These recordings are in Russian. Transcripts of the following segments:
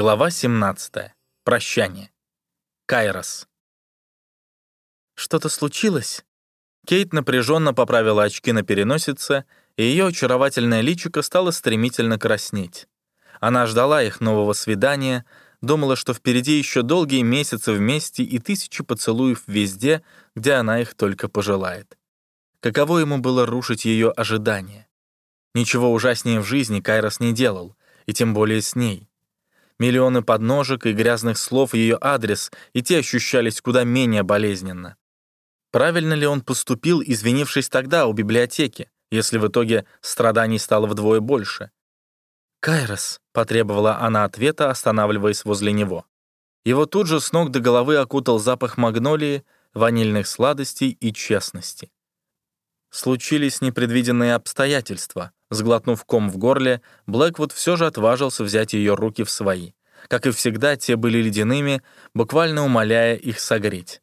Глава 17. Прощание. Кайрос. Что-то случилось? Кейт напряженно поправила очки на переносице, и ее очаровательное личико стало стремительно краснеть. Она ждала их нового свидания, думала, что впереди еще долгие месяцы вместе и тысячи поцелуев везде, где она их только пожелает. Каково ему было рушить ее ожидания? Ничего ужаснее в жизни Кайрос не делал, и тем более с ней. Миллионы подножек и грязных слов ее адрес, и те ощущались куда менее болезненно. Правильно ли он поступил, извинившись тогда у библиотеки, если в итоге страданий стало вдвое больше? «Кайрос», — потребовала она ответа, останавливаясь возле него. Его тут же с ног до головы окутал запах магнолии, ванильных сладостей и честности. Случились непредвиденные обстоятельства. Сглотнув ком в горле, Блэквуд все же отважился взять ее руки в свои. Как и всегда, те были ледяными, буквально умоляя их согреть.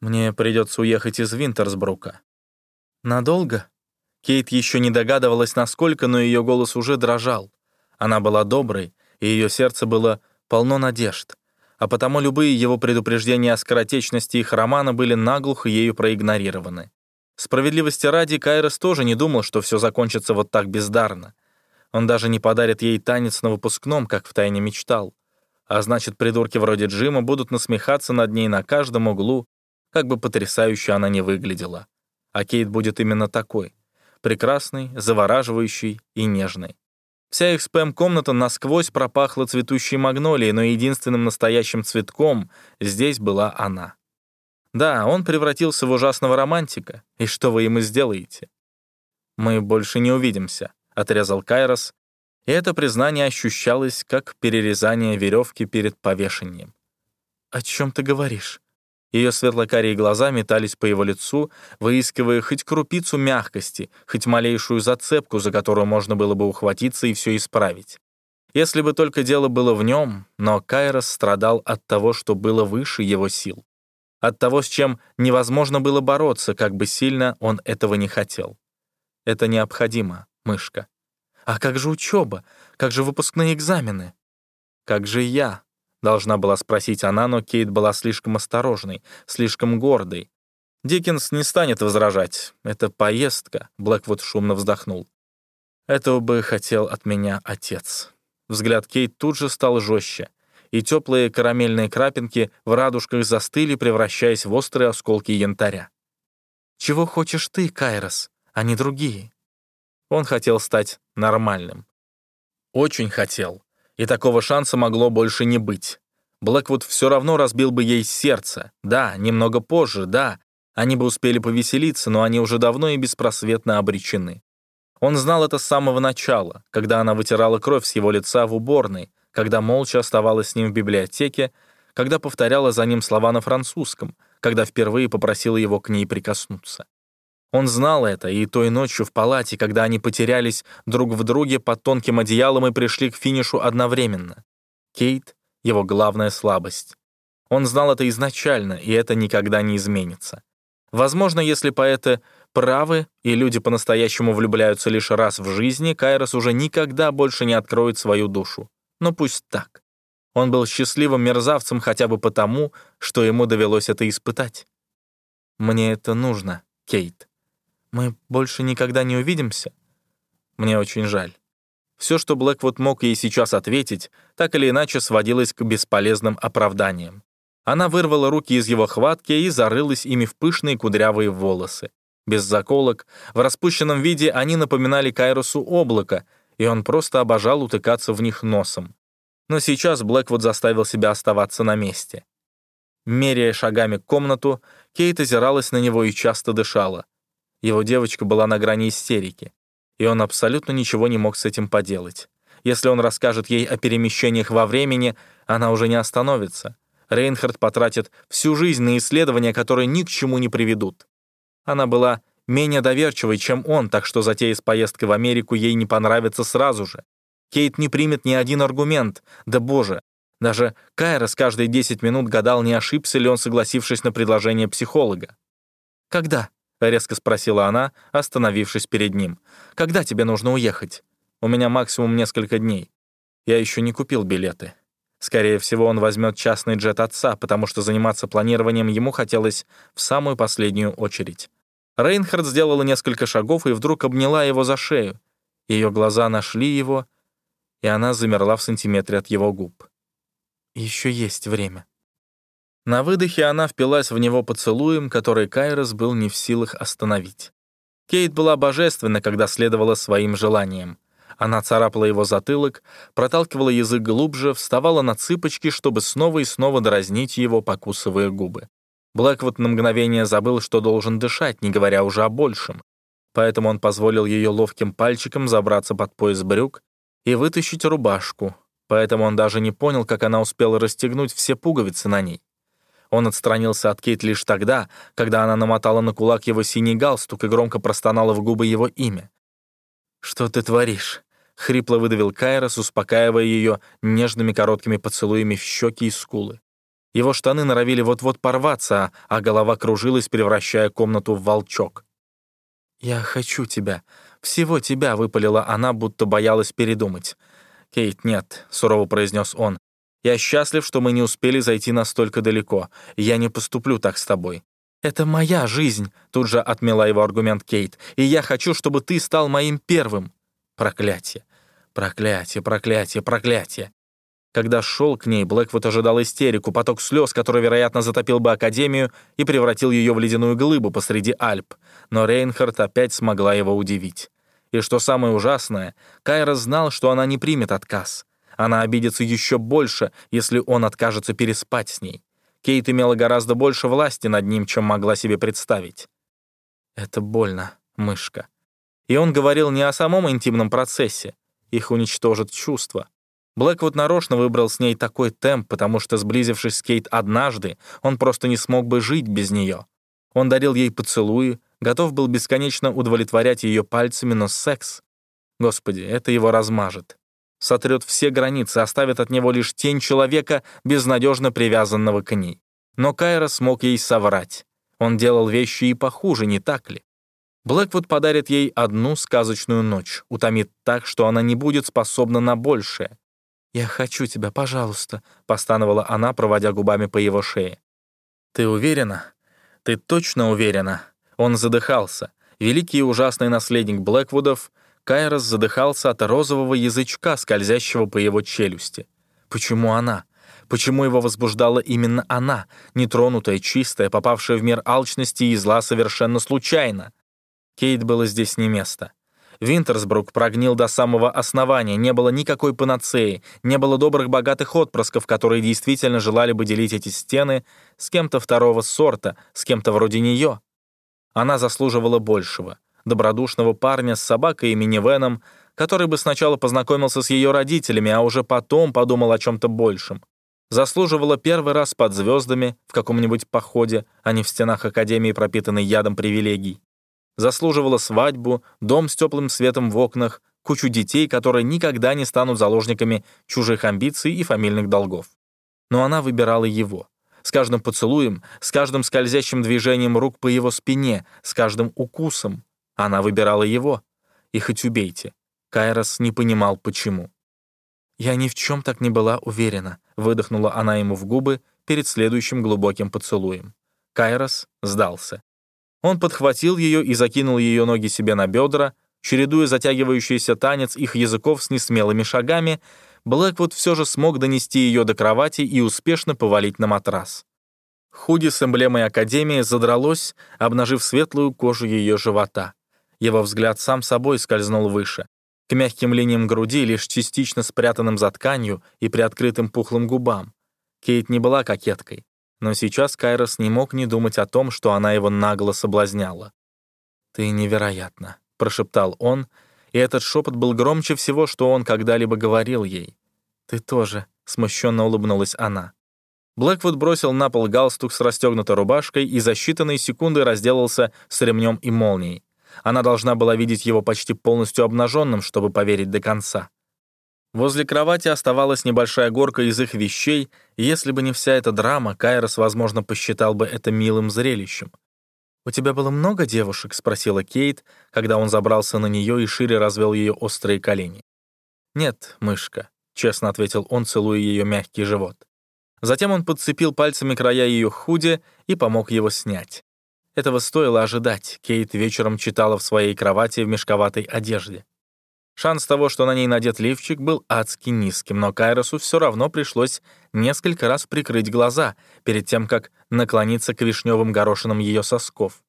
«Мне придется уехать из Винтерсбрука». «Надолго?» Кейт еще не догадывалась, насколько, но ее голос уже дрожал. Она была доброй, и ее сердце было полно надежд, а потому любые его предупреждения о скоротечности их романа были наглухо ею проигнорированы. Справедливости ради, Кайрос тоже не думал, что все закончится вот так бездарно. Он даже не подарит ей танец на выпускном, как втайне мечтал. А значит, придурки вроде Джима будут насмехаться над ней на каждом углу, как бы потрясающе она не выглядела. А Кейт будет именно такой. Прекрасной, завораживающей и нежной. Вся их спэм-комната насквозь пропахла цветущей магнолией, но единственным настоящим цветком здесь была она. Да, он превратился в ужасного романтика. И что вы ему сделаете? «Мы больше не увидимся», — отрезал Кайрос, и это признание ощущалось как перерезание веревки перед повешением. «О чем ты говоришь?» Ее светлокарие глаза метались по его лицу, выискивая хоть крупицу мягкости, хоть малейшую зацепку, за которую можно было бы ухватиться и все исправить. Если бы только дело было в нем, но Кайрос страдал от того, что было выше его сил от того, с чем невозможно было бороться, как бы сильно он этого не хотел. Это необходимо, мышка. А как же учеба? Как же выпускные экзамены? Как же я? Должна была спросить она, но Кейт была слишком осторожной, слишком гордой. Диккенс не станет возражать. Это поездка, Блэквуд шумно вздохнул. Этого бы хотел от меня отец. Взгляд Кейт тут же стал жестче и теплые карамельные крапинки в радужках застыли, превращаясь в острые осколки янтаря. «Чего хочешь ты, Кайрос, а не другие?» Он хотел стать нормальным. Очень хотел. И такого шанса могло больше не быть. Блэквуд все равно разбил бы ей сердце. Да, немного позже, да. Они бы успели повеселиться, но они уже давно и беспросветно обречены. Он знал это с самого начала, когда она вытирала кровь с его лица в уборной, когда молча оставалась с ним в библиотеке, когда повторяла за ним слова на французском, когда впервые попросила его к ней прикоснуться. Он знал это, и той ночью в палате, когда они потерялись друг в друге под тонким одеялом и пришли к финишу одновременно. Кейт — его главная слабость. Он знал это изначально, и это никогда не изменится. Возможно, если поэты правы, и люди по-настоящему влюбляются лишь раз в жизни, Кайрос уже никогда больше не откроет свою душу. Но пусть так. Он был счастливым мерзавцем хотя бы потому, что ему довелось это испытать. «Мне это нужно, Кейт. Мы больше никогда не увидимся?» «Мне очень жаль». Все, что Блэквуд мог ей сейчас ответить, так или иначе сводилось к бесполезным оправданиям. Она вырвала руки из его хватки и зарылась ими в пышные кудрявые волосы. Без заколок, в распущенном виде они напоминали Кайросу облако, и он просто обожал утыкаться в них носом. Но сейчас Блэквуд заставил себя оставаться на месте. Меряя шагами комнату, Кейт озиралась на него и часто дышала. Его девочка была на грани истерики, и он абсолютно ничего не мог с этим поделать. Если он расскажет ей о перемещениях во времени, она уже не остановится. Рейнхард потратит всю жизнь на исследования, которые ни к чему не приведут. Она была менее доверчивой, чем он, так что затея с поездкой в Америку ей не понравится сразу же. Кейт не примет ни один аргумент. Да боже, даже Кайрос каждые 10 минут гадал, не ошибся ли он, согласившись на предложение психолога. «Когда?» — резко спросила она, остановившись перед ним. «Когда тебе нужно уехать? У меня максимум несколько дней. Я еще не купил билеты». Скорее всего, он возьмет частный джет отца, потому что заниматься планированием ему хотелось в самую последнюю очередь. Рейнхард сделала несколько шагов и вдруг обняла его за шею. Ее глаза нашли его, и она замерла в сантиметре от его губ. Еще есть время. На выдохе она впилась в него поцелуем, который Кайрос был не в силах остановить. Кейт была божественна, когда следовала своим желаниям. Она царапала его затылок, проталкивала язык глубже, вставала на цыпочки, чтобы снова и снова дразнить его, покусывая губы. Блэквуд на мгновение забыл, что должен дышать, не говоря уже о большем. Поэтому он позволил ее ловким пальчиком забраться под пояс брюк и вытащить рубашку. Поэтому он даже не понял, как она успела расстегнуть все пуговицы на ней. Он отстранился от Кейт лишь тогда, когда она намотала на кулак его синий галстук и громко простонала в губы его имя. «Что ты творишь?» — хрипло выдавил Кайрос, успокаивая ее нежными короткими поцелуями в щеки и скулы. Его штаны норовили вот-вот порваться, а голова кружилась, превращая комнату в волчок. «Я хочу тебя. Всего тебя», — выпалила она, будто боялась передумать. «Кейт, нет», — сурово произнес он. «Я счастлив, что мы не успели зайти настолько далеко. Я не поступлю так с тобой. «Это моя жизнь», — тут же отмела его аргумент Кейт, «и я хочу, чтобы ты стал моим первым». Проклятие, проклятие, проклятие, проклятие. Когда шел к ней, Блэквуд ожидал истерику, поток слез, который, вероятно, затопил бы Академию и превратил ее в ледяную глыбу посреди Альп. Но Рейнхард опять смогла его удивить. И что самое ужасное, Кайра знал, что она не примет отказ. Она обидится еще больше, если он откажется переспать с ней. Кейт имела гораздо больше власти над ним, чем могла себе представить. «Это больно, мышка». И он говорил не о самом интимном процессе. Их уничтожит чувство. Блэквуд нарочно выбрал с ней такой темп, потому что, сблизившись с Кейт однажды, он просто не смог бы жить без нее. Он дарил ей поцелуи, готов был бесконечно удовлетворять ее пальцами, но секс... Господи, это его размажет сотрет все границы, оставит от него лишь тень человека, безнадежно привязанного к ней. Но Кайра смог ей соврать. Он делал вещи и похуже, не так ли? Блэквуд подарит ей одну сказочную ночь, утомит так, что она не будет способна на большее. «Я хочу тебя, пожалуйста», — постановала она, проводя губами по его шее. «Ты уверена? Ты точно уверена?» Он задыхался. Великий и ужасный наследник Блэквудов — Кайрос задыхался от розового язычка, скользящего по его челюсти. Почему она? Почему его возбуждала именно она, нетронутая, чистая, попавшая в мир алчности и зла совершенно случайно? Кейт было здесь не место. Винтерсбрук прогнил до самого основания, не было никакой панацеи, не было добрых богатых отпрысков, которые действительно желали бы делить эти стены с кем-то второго сорта, с кем-то вроде нее. Она заслуживала большего добродушного парня с собакой и минивеном, который бы сначала познакомился с ее родителями, а уже потом подумал о чем-то большем. Заслуживала первый раз под звездами в каком-нибудь походе, а не в стенах Академии, пропитанной ядом привилегий. Заслуживала свадьбу, дом с теплым светом в окнах, кучу детей, которые никогда не станут заложниками чужих амбиций и фамильных долгов. Но она выбирала его. С каждым поцелуем, с каждым скользящим движением рук по его спине, с каждым укусом. Она выбирала его. И хоть убейте. Кайрос не понимал, почему. «Я ни в чем так не была уверена», — выдохнула она ему в губы перед следующим глубоким поцелуем. Кайрос сдался. Он подхватил ее и закинул ее ноги себе на бедра, чередуя затягивающийся танец их языков с несмелыми шагами, Блэквуд все же смог донести ее до кровати и успешно повалить на матрас. Худи с эмблемой Академии задралось, обнажив светлую кожу ее живота. Его взгляд сам собой скользнул выше, к мягким линиям груди, лишь частично спрятанным за тканью и приоткрытым пухлым губам. Кейт не была кокеткой, но сейчас Кайрос не мог не думать о том, что она его нагло соблазняла. «Ты невероятна», — прошептал он, и этот шепот был громче всего, что он когда-либо говорил ей. «Ты тоже», — смущенно улыбнулась она. Блэквуд бросил на пол галстук с расстегнутой рубашкой и за считанные секунды разделался с ремнем и молнией. Она должна была видеть его почти полностью обнаженным, чтобы поверить до конца. Возле кровати оставалась небольшая горка из их вещей, и если бы не вся эта драма, Кайрос, возможно, посчитал бы это милым зрелищем. «У тебя было много девушек?» — спросила Кейт, когда он забрался на нее и шире развел ее острые колени. «Нет, мышка, — честно ответил он, целуя ее мягкий живот. Затем он подцепил пальцами края ее худи и помог его снять. Этого стоило ожидать. Кейт вечером читала в своей кровати в мешковатой одежде. Шанс того, что на ней надет лифчик, был адски низким, но Кайросу все равно пришлось несколько раз прикрыть глаза перед тем, как наклониться к вишневым горошинам ее сосков.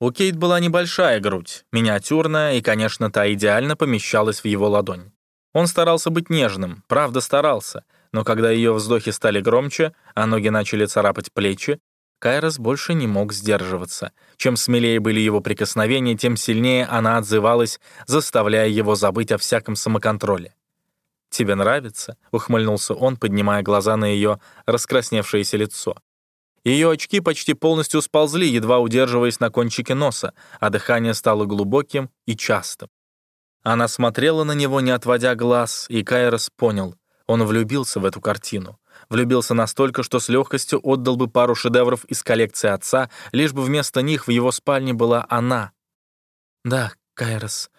У Кейт была небольшая грудь, миниатюрная, и, конечно, та идеально помещалась в его ладонь. Он старался быть нежным, правда старался, но когда ее вздохи стали громче, а ноги начали царапать плечи, Кайрос больше не мог сдерживаться. Чем смелее были его прикосновения, тем сильнее она отзывалась, заставляя его забыть о всяком самоконтроле. «Тебе нравится?» — ухмыльнулся он, поднимая глаза на ее раскрасневшееся лицо. Ее очки почти полностью сползли, едва удерживаясь на кончике носа, а дыхание стало глубоким и частым. Она смотрела на него, не отводя глаз, и Кайрос понял, он влюбился в эту картину. Влюбился настолько, что с легкостью отдал бы пару шедевров из коллекции отца, лишь бы вместо них в его спальне была она. «Да, Кайрос,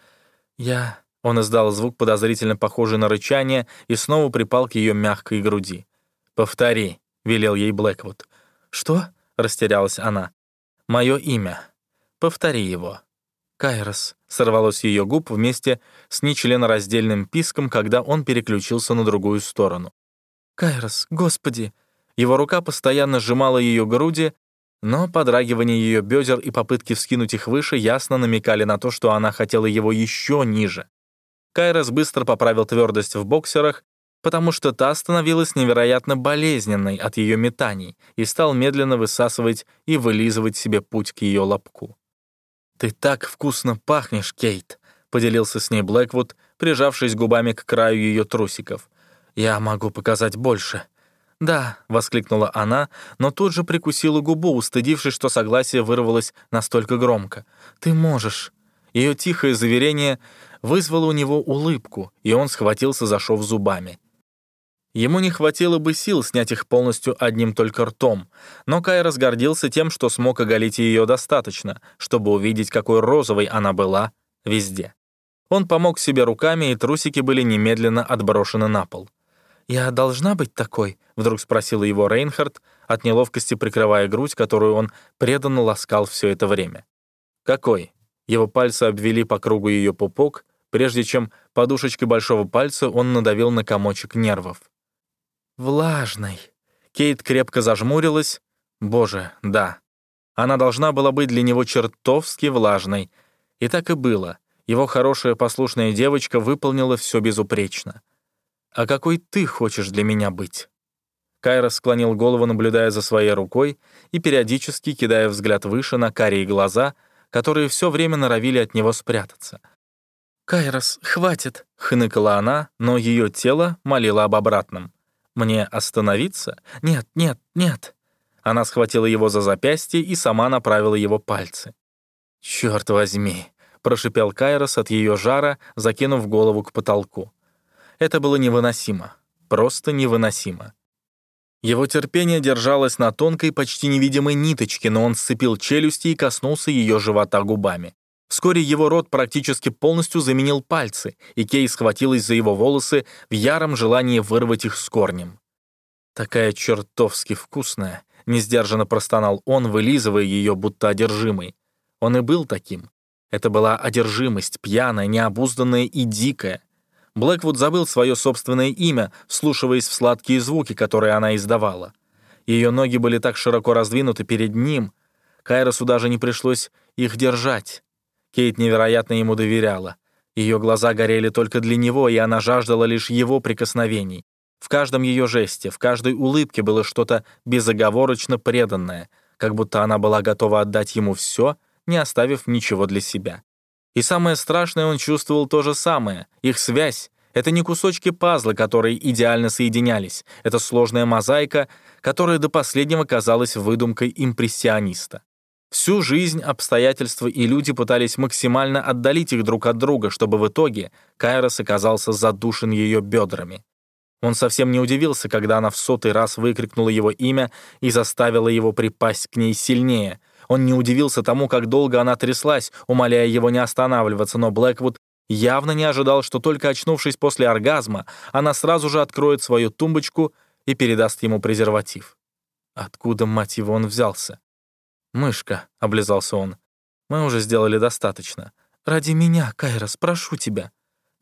я...» Он издал звук, подозрительно похожий на рычание, и снова припал к ее мягкой груди. «Повтори», — велел ей Блэквуд. «Что?» — растерялась она. «Мое имя. Повтори его». «Кайрос», — сорвалось ее губ вместе с нечленораздельным писком, когда он переключился на другую сторону. «Кайрос, господи!» Его рука постоянно сжимала ее груди, но подрагивание ее бедер и попытки вскинуть их выше ясно намекали на то, что она хотела его еще ниже. Кайрос быстро поправил твердость в боксерах, потому что та становилась невероятно болезненной от ее метаний и стал медленно высасывать и вылизывать себе путь к ее лобку. «Ты так вкусно пахнешь, Кейт», — поделился с ней Блэквуд, прижавшись губами к краю ее трусиков. «Я могу показать больше». «Да», — воскликнула она, но тут же прикусила губу, устыдившись, что согласие вырвалось настолько громко. «Ты можешь». Ее тихое заверение вызвало у него улыбку, и он схватился за шов зубами. Ему не хватило бы сил снять их полностью одним только ртом, но Кай разгордился тем, что смог оголить ее достаточно, чтобы увидеть, какой розовой она была везде. Он помог себе руками, и трусики были немедленно отброшены на пол. «Я должна быть такой?» — вдруг спросила его Рейнхард, от неловкости прикрывая грудь, которую он преданно ласкал все это время. «Какой?» Его пальцы обвели по кругу ее пупок, прежде чем подушечкой большого пальца он надавил на комочек нервов. «Влажной». Кейт крепко зажмурилась. Боже, да. Она должна была быть для него чертовски влажной. И так и было. Его хорошая послушная девочка выполнила все безупречно. «А какой ты хочешь для меня быть?» Кайра склонил голову, наблюдая за своей рукой и периодически кидая взгляд выше на карие глаза, которые все время норовили от него спрятаться. «Кайрос, хватит!» — хныкала она, но ее тело молило об обратном. «Мне остановиться? Нет, нет, нет!» Она схватила его за запястье и сама направила его пальцы. «Чёрт возьми!» — прошипел Кайрос от ее жара, закинув голову к потолку. Это было невыносимо. Просто невыносимо. Его терпение держалось на тонкой, почти невидимой ниточке, но он сцепил челюсти и коснулся ее живота губами. Вскоре его рот практически полностью заменил пальцы, и Кей схватилась за его волосы в яром желании вырвать их с корнем. «Такая чертовски вкусная», — несдержанно простонал он, вылизывая ее, будто одержимый. Он и был таким. Это была одержимость, пьяная, необузданная и дикая. Блэквуд забыл свое собственное имя, вслушиваясь в сладкие звуки, которые она издавала. Ее ноги были так широко раздвинуты перед ним, Кайросу даже не пришлось их держать. Кейт невероятно ему доверяла. Ее глаза горели только для него, и она жаждала лишь его прикосновений. В каждом ее жесте, в каждой улыбке было что-то безоговорочно преданное, как будто она была готова отдать ему все, не оставив ничего для себя. И самое страшное, он чувствовал то же самое. Их связь — это не кусочки пазла, которые идеально соединялись. Это сложная мозаика, которая до последнего казалась выдумкой импрессиониста. Всю жизнь обстоятельства и люди пытались максимально отдалить их друг от друга, чтобы в итоге Кайрос оказался задушен ее бедрами. Он совсем не удивился, когда она в сотый раз выкрикнула его имя и заставила его припасть к ней сильнее — он не удивился тому, как долго она тряслась, умоляя его не останавливаться, но Блэквуд Явно не ожидал, что только очнувшись после оргазма, она сразу же откроет свою тумбочку и передаст ему презерватив. Откуда, мать его, он взялся? «Мышка», — облизался он, — «мы уже сделали достаточно. Ради меня, Кайрос, прошу тебя».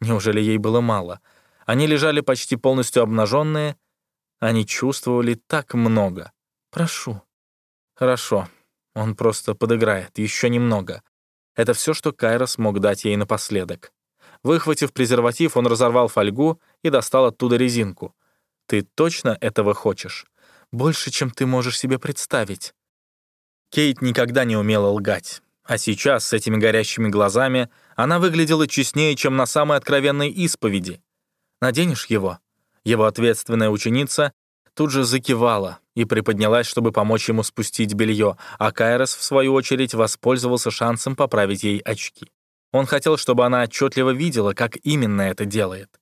Неужели ей было мало? Они лежали почти полностью обнаженные. Они чувствовали так много. «Прошу». «Хорошо. Он просто подыграет. Еще немного». Это все, что Кайрос мог дать ей напоследок. Выхватив презерватив, он разорвал фольгу и достал оттуда резинку. «Ты точно этого хочешь?» «Больше, чем ты можешь себе представить». Кейт никогда не умела лгать. А сейчас, с этими горящими глазами, она выглядела честнее, чем на самой откровенной исповеди. «Наденешь его?» Его ответственная ученица тут же закивала и приподнялась, чтобы помочь ему спустить белье, а Кайрос, в свою очередь, воспользовался шансом поправить ей очки. Он хотел, чтобы она отчетливо видела, как именно это делает.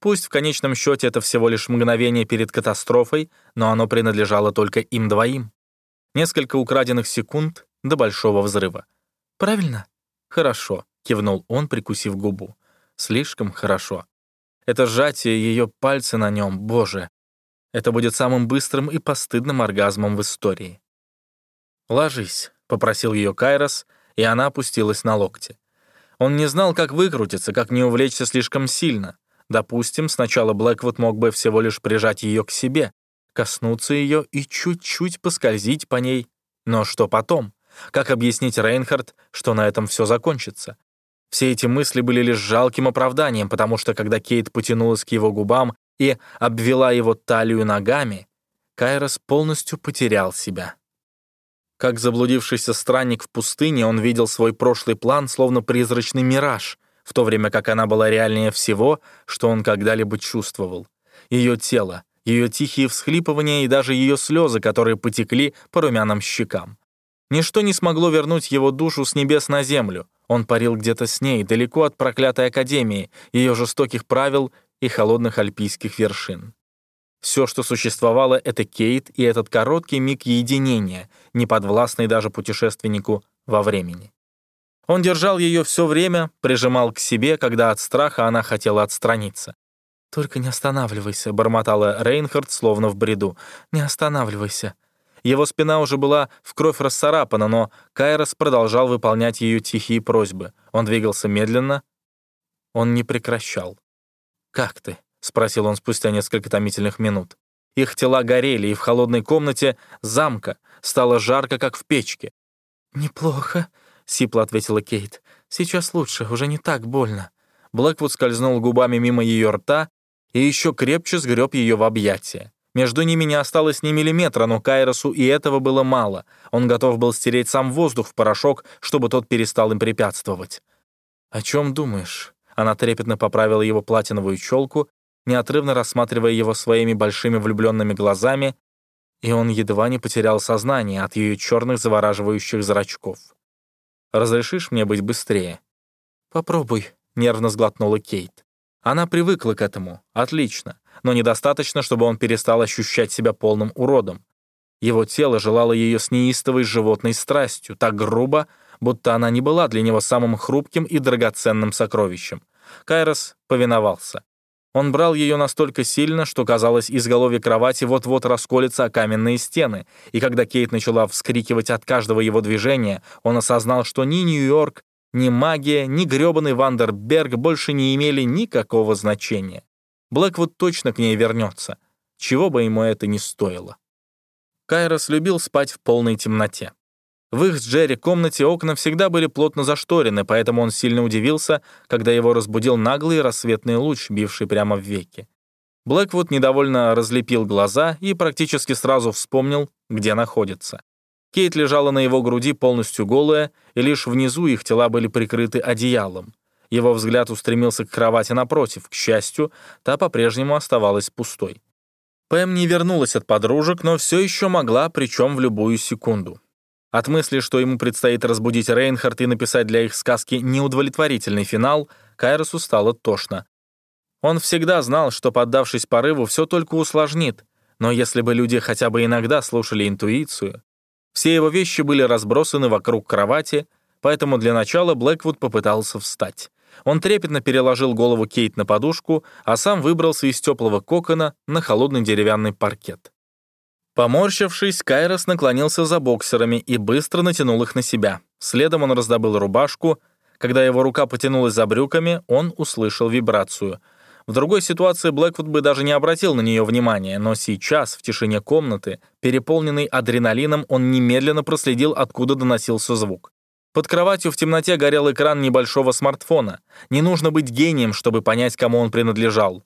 Пусть в конечном счете это всего лишь мгновение перед катастрофой, но оно принадлежало только им двоим. Несколько украденных секунд до большого взрыва. «Правильно?» «Хорошо», — кивнул он, прикусив губу. «Слишком хорошо. Это сжатие ее пальца на нем, боже. Это будет самым быстрым и постыдным оргазмом в истории». «Ложись», — попросил ее Кайрос, и она опустилась на локти. Он не знал, как выкрутиться, как не увлечься слишком сильно. Допустим, сначала Блэквуд мог бы всего лишь прижать ее к себе, коснуться ее и чуть-чуть поскользить по ней. Но что потом? Как объяснить Рейнхард, что на этом все закончится? Все эти мысли были лишь жалким оправданием, потому что когда Кейт потянулась к его губам и обвела его талию ногами, Кайрос полностью потерял себя. Как заблудившийся странник в пустыне, он видел свой прошлый план словно призрачный мираж, в то время как она была реальнее всего, что он когда-либо чувствовал. Ее тело, ее тихие всхлипывания и даже ее слезы, которые потекли по румяным щекам. Ничто не смогло вернуть его душу с небес на землю. Он парил где-то с ней, далеко от проклятой академии, ее жестоких правил и холодных альпийских вершин. Все, что существовало, — это Кейт и этот короткий миг единения, неподвластный даже путешественнику во времени. Он держал ее все время, прижимал к себе, когда от страха она хотела отстраниться. «Только не останавливайся», — бормотала Рейнхард, словно в бреду. «Не останавливайся». Его спина уже была в кровь расцарапана, но Кайрос продолжал выполнять ее тихие просьбы. Он двигался медленно. Он не прекращал. «Как ты?» — спросил он спустя несколько томительных минут. Их тела горели, и в холодной комнате замка стало жарко, как в печке. «Неплохо», — сипло ответила Кейт. «Сейчас лучше, уже не так больно». Блэквуд скользнул губами мимо ее рта и еще крепче сгреб ее в объятия. Между ними не осталось ни миллиметра, но Кайросу и этого было мало. Он готов был стереть сам воздух в порошок, чтобы тот перестал им препятствовать. «О чем думаешь?» Она трепетно поправила его платиновую челку неотрывно рассматривая его своими большими влюбленными глазами, и он едва не потерял сознание от ее черных завораживающих зрачков. «Разрешишь мне быть быстрее?» «Попробуй», — нервно сглотнула Кейт. Она привыкла к этому, отлично, но недостаточно, чтобы он перестал ощущать себя полным уродом. Его тело желало ее с неистовой животной страстью, так грубо, будто она не была для него самым хрупким и драгоценным сокровищем. Кайрос повиновался. Он брал ее настолько сильно, что, казалось, изголовье кровати вот-вот расколется каменные стены, и когда Кейт начала вскрикивать от каждого его движения, он осознал, что ни Нью-Йорк, ни магия, ни грёбаный Вандерберг больше не имели никакого значения. Блэквуд точно к ней вернется, чего бы ему это ни стоило. Кайрос любил спать в полной темноте. В их с Джерри комнате окна всегда были плотно зашторены, поэтому он сильно удивился, когда его разбудил наглый рассветный луч, бивший прямо в веки. Блэквуд недовольно разлепил глаза и практически сразу вспомнил, где находится. Кейт лежала на его груди полностью голая, и лишь внизу их тела были прикрыты одеялом. Его взгляд устремился к кровати напротив. К счастью, та по-прежнему оставалась пустой. Пэм не вернулась от подружек, но все еще могла, причем в любую секунду. От мысли, что ему предстоит разбудить Рейнхард и написать для их сказки неудовлетворительный финал, Кайросу стало тошно. Он всегда знал, что, поддавшись порыву, все только усложнит, но если бы люди хотя бы иногда слушали интуицию... Все его вещи были разбросаны вокруг кровати, поэтому для начала Блэквуд попытался встать. Он трепетно переложил голову Кейт на подушку, а сам выбрался из теплого кокона на холодный деревянный паркет. Поморщившись, Кайрос наклонился за боксерами и быстро натянул их на себя. Следом он раздобыл рубашку. Когда его рука потянулась за брюками, он услышал вибрацию. В другой ситуации Блэквуд бы даже не обратил на нее внимания, но сейчас, в тишине комнаты, переполненный адреналином, он немедленно проследил, откуда доносился звук. Под кроватью в темноте горел экран небольшого смартфона. Не нужно быть гением, чтобы понять, кому он принадлежал.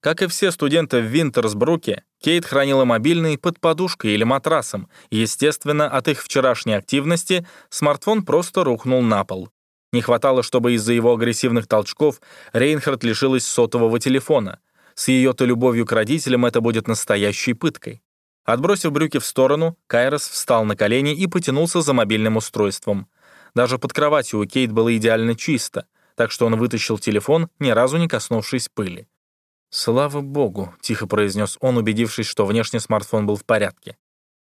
Как и все студенты в Винтерсбруке, Кейт хранила мобильный под подушкой или матрасом, естественно, от их вчерашней активности смартфон просто рухнул на пол. Не хватало, чтобы из-за его агрессивных толчков Рейнхард лишилась сотового телефона. С ее-то любовью к родителям это будет настоящей пыткой. Отбросив брюки в сторону, Кайрос встал на колени и потянулся за мобильным устройством. Даже под кроватью у Кейт было идеально чисто, так что он вытащил телефон, ни разу не коснувшись пыли. «Слава богу», — тихо произнес он, убедившись, что внешне смартфон был в порядке.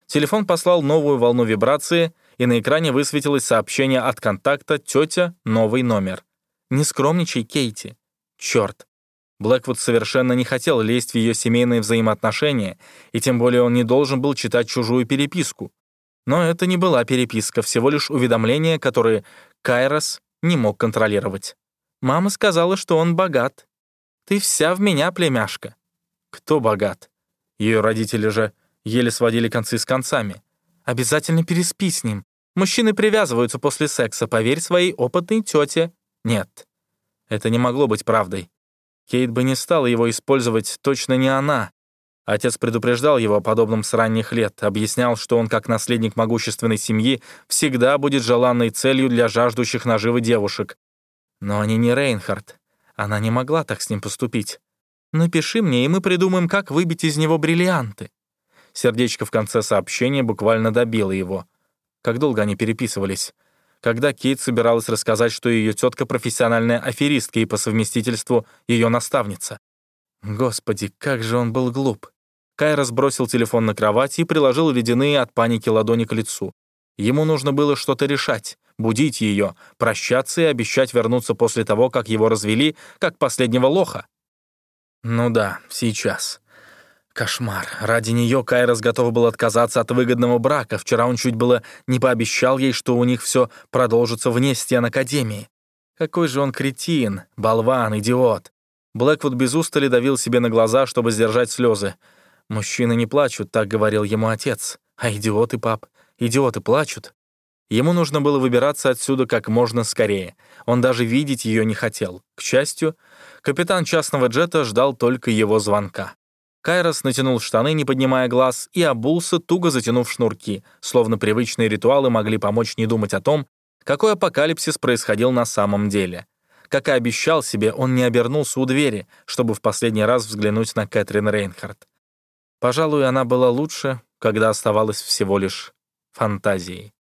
Телефон послал новую волну вибрации, и на экране высветилось сообщение от контакта «Тетя, новый номер». «Не скромничай, Кейти». Черт. Блэквуд совершенно не хотел лезть в ее семейные взаимоотношения, и тем более он не должен был читать чужую переписку. Но это не была переписка, всего лишь уведомления, которые Кайрос не мог контролировать. Мама сказала, что он богат. Ты вся в меня, племяшка». «Кто богат?» Ее родители же еле сводили концы с концами. «Обязательно переспи с ним. Мужчины привязываются после секса, поверь своей опытной тете». «Нет, это не могло быть правдой. Кейт бы не стала его использовать, точно не она. Отец предупреждал его о подобном с ранних лет, объяснял, что он, как наследник могущественной семьи, всегда будет желанной целью для жаждущих наживы девушек. Но они не Рейнхард. Она не могла так с ним поступить. Напиши мне, и мы придумаем, как выбить из него бриллианты. Сердечко в конце сообщения буквально добило его. Как долго они переписывались? Когда Кейт собиралась рассказать, что ее тетка профессиональная аферистка и по совместительству ее наставница. Господи, как же он был глуп. Кай разбросил телефон на кровать и приложил ледяные от паники ладони к лицу. Ему нужно было что-то решать будить ее, прощаться и обещать вернуться после того, как его развели, как последнего лоха. Ну да, сейчас. Кошмар. Ради нее Кайрос готов был отказаться от выгодного брака. Вчера он чуть было не пообещал ей, что у них все продолжится вне стен Академии. Какой же он кретин, болван, идиот. Блэквуд без устали давил себе на глаза, чтобы сдержать слезы. «Мужчины не плачут», — так говорил ему отец. «А идиоты, пап, идиоты плачут». Ему нужно было выбираться отсюда как можно скорее. Он даже видеть ее не хотел. К счастью, капитан частного джета ждал только его звонка. Кайрос натянул штаны, не поднимая глаз, и обулся, туго затянув шнурки, словно привычные ритуалы могли помочь не думать о том, какой апокалипсис происходил на самом деле. Как и обещал себе, он не обернулся у двери, чтобы в последний раз взглянуть на Кэтрин Рейнхард. Пожалуй, она была лучше, когда оставалась всего лишь фантазией.